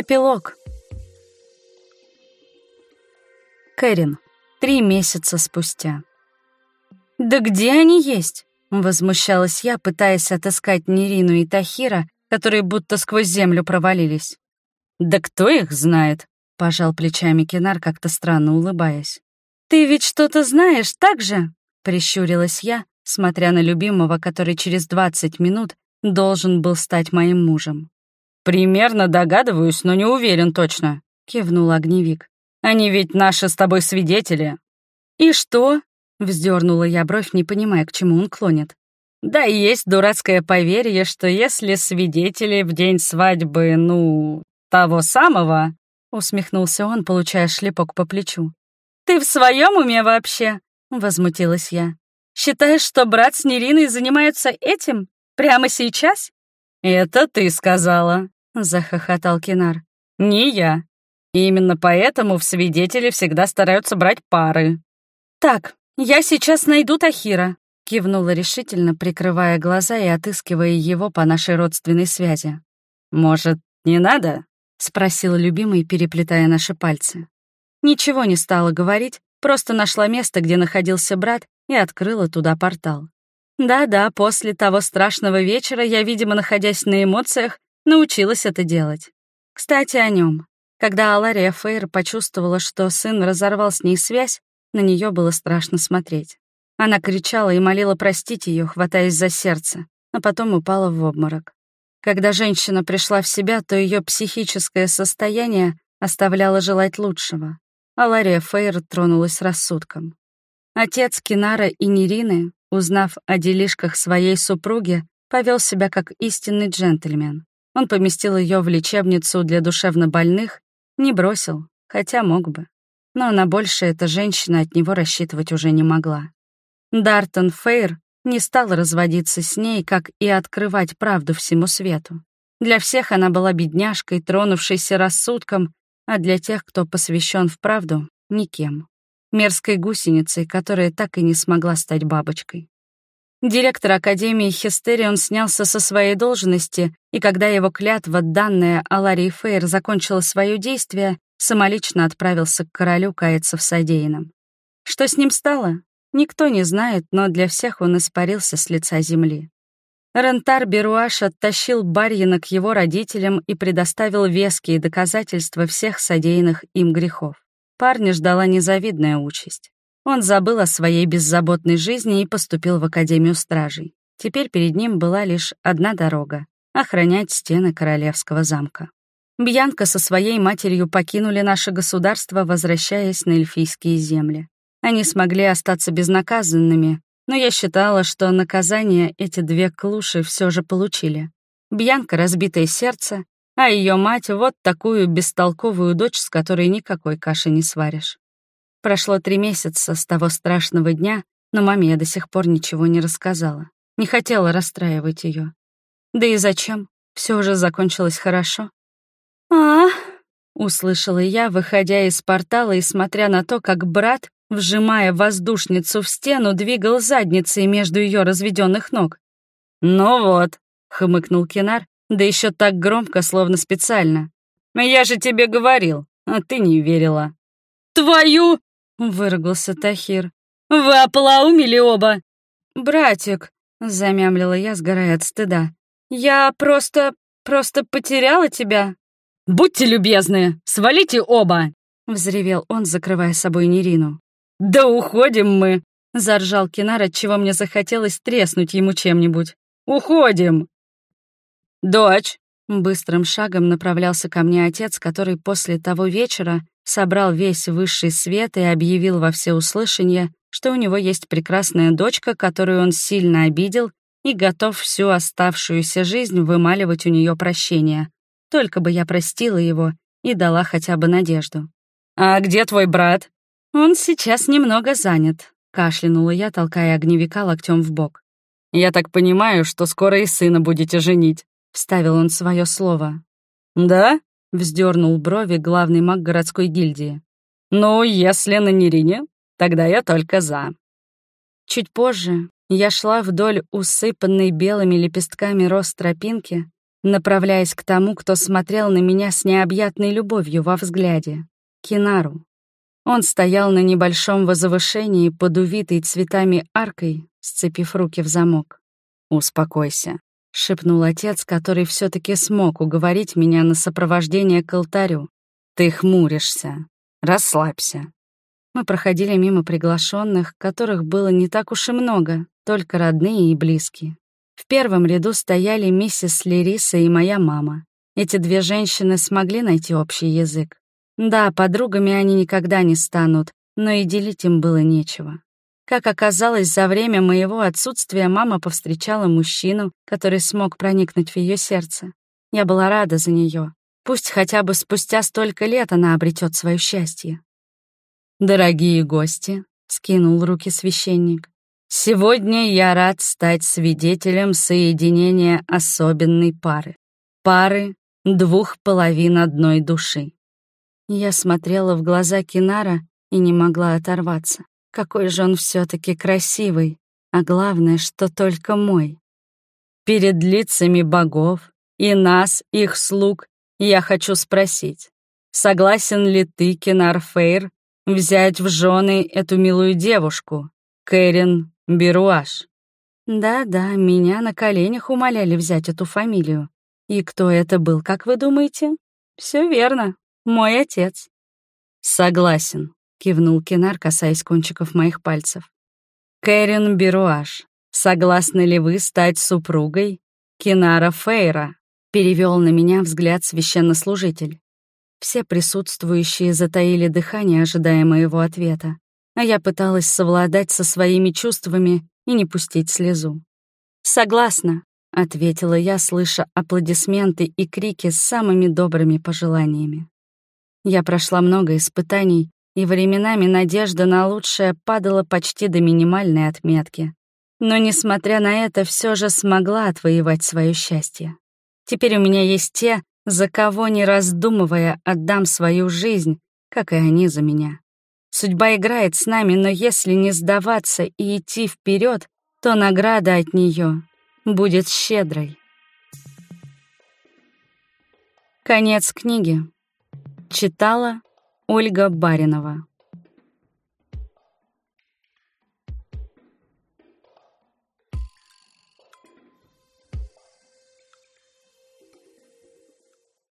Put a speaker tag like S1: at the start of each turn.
S1: Эпилог. Кэрин. Три месяца спустя. «Да где они есть?» — возмущалась я, пытаясь отыскать Нерину и Тахира, которые будто сквозь землю провалились. «Да кто их знает?» — пожал плечами Кинар, как-то странно улыбаясь. «Ты ведь что-то знаешь, так же?» — прищурилась я, смотря на любимого, который через двадцать минут должен был стать моим мужем.
S2: «Примерно догадываюсь, но не уверен точно», — кивнул огневик. «Они ведь наши с тобой свидетели».
S1: «И что?» — вздернула я бровь, не понимая, к чему он клонит.
S2: «Да и есть дурацкое поверье, что если свидетели в день свадьбы, ну, того самого...» — усмехнулся он, получая шлепок по плечу.
S1: «Ты в своем уме вообще?» — возмутилась я. «Считаешь, что брат с Нериной занимаются этим? Прямо сейчас?»
S2: «Это ты сказала», — захохотал Кинар. «Не я. И именно поэтому в свидетели всегда стараются брать пары».
S1: «Так, я сейчас найду Тахира», — кивнула решительно, прикрывая глаза и отыскивая его по нашей родственной связи.
S2: «Может, не надо?»
S1: — спросил любимый, переплетая наши пальцы. Ничего не стала говорить, просто нашла место, где находился брат, и открыла туда портал. Да-да, после того страшного вечера я, видимо, находясь на эмоциях, научилась это делать. Кстати, о нем. Когда Алария Фейр почувствовала, что сын разорвал с ней связь, на нее было страшно смотреть. Она кричала и молила простить ее, хватаясь за сердце, а потом упала в обморок. Когда женщина пришла в себя, то ее психическое состояние оставляло желать лучшего. Алария Фейр тронулась рассудком. Отец Кинара и Нерины Узнав о делишках своей супруги, повел себя как истинный джентльмен. Он поместил ее в лечебницу для душевнобольных, не бросил, хотя мог бы. Но на большее эта женщина от него рассчитывать уже не могла. Дартон Фейр не стал разводиться с ней, как и открывать правду всему свету. Для всех она была бедняжкой, тронувшейся рассудком, а для тех, кто посвящен в правду, — никем мерзкой гусеницей, которая так и не смогла стать бабочкой. Директор Академии Хистерион снялся со своей должности, и когда его клятва, данная Аларии Фейр, закончила свое действие, самолично отправился к королю каяться в содеянном. Что с ним стало? Никто не знает, но для всех он испарился с лица земли. Рентар Беруаш оттащил Барьина к его родителям и предоставил веские доказательства всех содеянных им грехов. Парня ждала незавидная участь. Он забыл о своей беззаботной жизни и поступил в Академию Стражей. Теперь перед ним была лишь одна дорога — охранять стены Королевского замка. Бьянка со своей матерью покинули наше государство, возвращаясь на эльфийские земли. Они смогли остаться безнаказанными, но я считала, что наказание эти две клуши все же получили. Бьянка — разбитое сердце, а ее мать — вот такую бестолковую дочь, с которой никакой каши не сваришь. Прошло три месяца с того страшного дня, но маме я до сих пор ничего не рассказала. Не хотела расстраивать ее. Да и зачем? Все уже закончилось хорошо. а, услышала я, выходя из портала и смотря на то, как брат, вжимая воздушницу в стену, двигал задницей между ее разведенных ног.
S2: «Ну вот», —
S1: хмыкнул Кинар, да еще так громко, словно специально.
S2: «Я же тебе говорил, а ты не верила».
S1: «Твою!» — выругался Тахир. «Вы оплаумили оба!» «Братик», — замямлила я, сгорая от стыда. «Я просто... просто потеряла тебя».
S2: «Будьте любезны, свалите оба!»
S1: — взревел он, закрывая собой Нерину.
S2: «Да уходим мы!»
S1: — заржал Кинар, отчего мне захотелось треснуть ему чем-нибудь.
S2: «Уходим!» «Дочь!»
S1: Быстрым шагом направлялся ко мне отец, который после того вечера собрал весь высший свет и объявил во всеуслышание, что у него есть прекрасная дочка, которую он сильно обидел и готов всю оставшуюся жизнь вымаливать у нее прощение. Только бы я простила его и дала хотя бы надежду.
S2: «А где твой брат?»
S1: «Он сейчас немного занят», — кашлянула я, толкая огневика локтем в бок.
S2: «Я так понимаю, что скоро и сына будете женить».
S1: — вставил он свое слово.
S2: «Да?»
S1: — вздернул брови главный маг городской гильдии.
S2: «Ну, если на Нерине, тогда я только за».
S1: Чуть позже я шла вдоль усыпанной белыми лепестками роз тропинки, направляясь к тому, кто смотрел на меня с необъятной любовью во взгляде — Кинару. Он стоял на небольшом возвышении под увитой цветами аркой, сцепив руки в замок. «Успокойся», — шепнул отец, который все таки смог уговорить меня на сопровождение к алтарю. «Ты хмуришься. Расслабься». Мы проходили мимо приглашенных, которых было не так уж и много, только родные и близкие. В первом ряду стояли миссис Лериса и моя мама. Эти две женщины смогли найти общий язык. Да, подругами они никогда не станут, но и делить им было нечего. Как оказалось, за время моего отсутствия мама повстречала мужчину, который смог проникнуть в ее сердце. Я была рада за нее. Пусть хотя бы спустя столько лет она обретет свое счастье. «Дорогие гости», — скинул руки священник, Сегодня я рад стать свидетелем соединения особенной пары. Пары двух половин одной души. Я смотрела в глаза Кинара и не могла оторваться. Какой же он все таки красивый, а главное, что только мой. Перед лицами богов и нас, их слуг, я хочу спросить, согласен ли ты, Кинар Фейр, взять в жены эту милую девушку, Кэрин Беруаш. Да-да, меня на коленях умоляли взять эту фамилию. И кто это был, как вы думаете? Все верно, мой отец. Согласен, кивнул Кинар, касаясь кончиков моих пальцев. Кэрин Беруаш, согласны ли вы стать супругой Кинара Фейра? Перевел на меня взгляд священнослужитель. Все присутствующие затаили дыхание, ожидая моего ответа а я пыталась совладать со своими чувствами и не пустить слезу. «Согласна», — ответила я, слыша аплодисменты и крики с самыми добрыми пожеланиями. Я прошла много испытаний, и временами надежда на лучшее падала почти до минимальной отметки. Но, несмотря на это, все же смогла отвоевать свое счастье. Теперь у меня есть те, за кого, не раздумывая, отдам свою жизнь, как и они за меня. Судьба играет с нами, но если не сдаваться и идти вперед, то награда от нее будет щедрой. Конец книги. Читала Ольга Баринова.